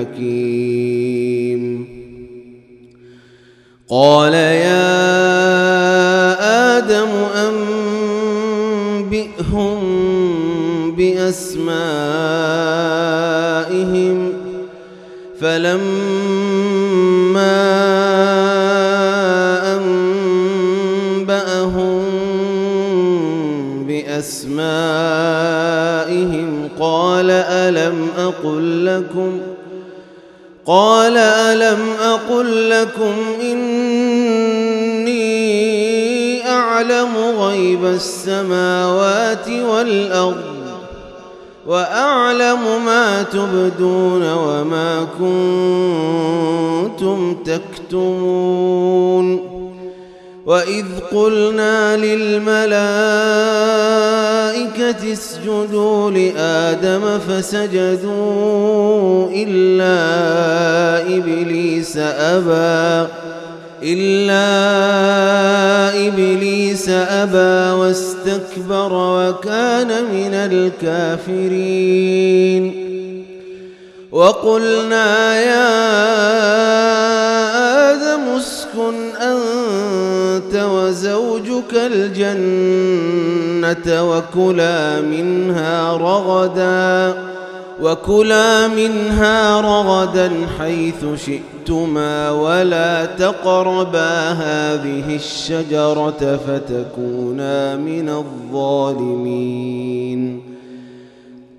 الحكيم قال يا آدم أنبئهم بأسمائهم فلما أقل لكم إني أعلم غيب السماوات والأرض وأعلم ما تبدون وما كنتم تكتمون وإذ قلنا للملائكة اسجدوا لآدم فسجدوا إلا إبليس أبى إلا إبليس أبى واستكبر وكان من الكافرين وقلنا يا أنت وزوجك الجنة وكلا منها رغدا وكلا منها رغدا حيث شئتما ولا تقربا هذه الشجرة فتكونا من الظالمين.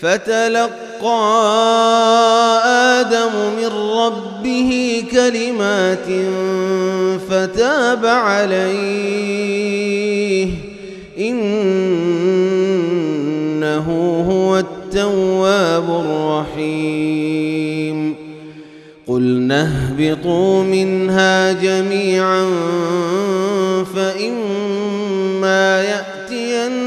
فتلقى آدم من ربه كلمات فتاب عليه. إنه هو التواب الرحيم. قلنا اهبطوا منها جميعا فإما يأتينكم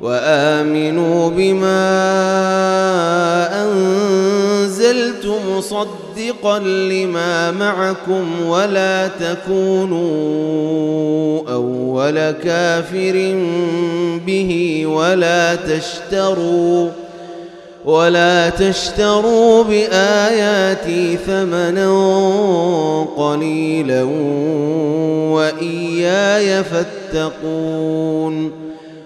وآمنوا بما أنزلت مصدقا لما معكم ولا تكونوا أول كافر به ولا تشتروا ولا تشتروا بآياتي ثمنا قليلا وإياي فاتقون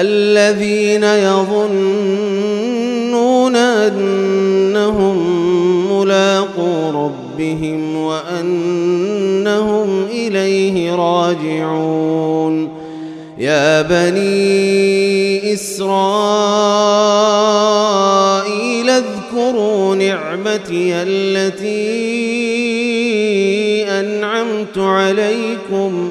الذين يظنون أنهم ملاقو ربهم وأنهم إليه راجعون. يا بني إسرائيل اذكروا نعمتي التي أنعمت عليكم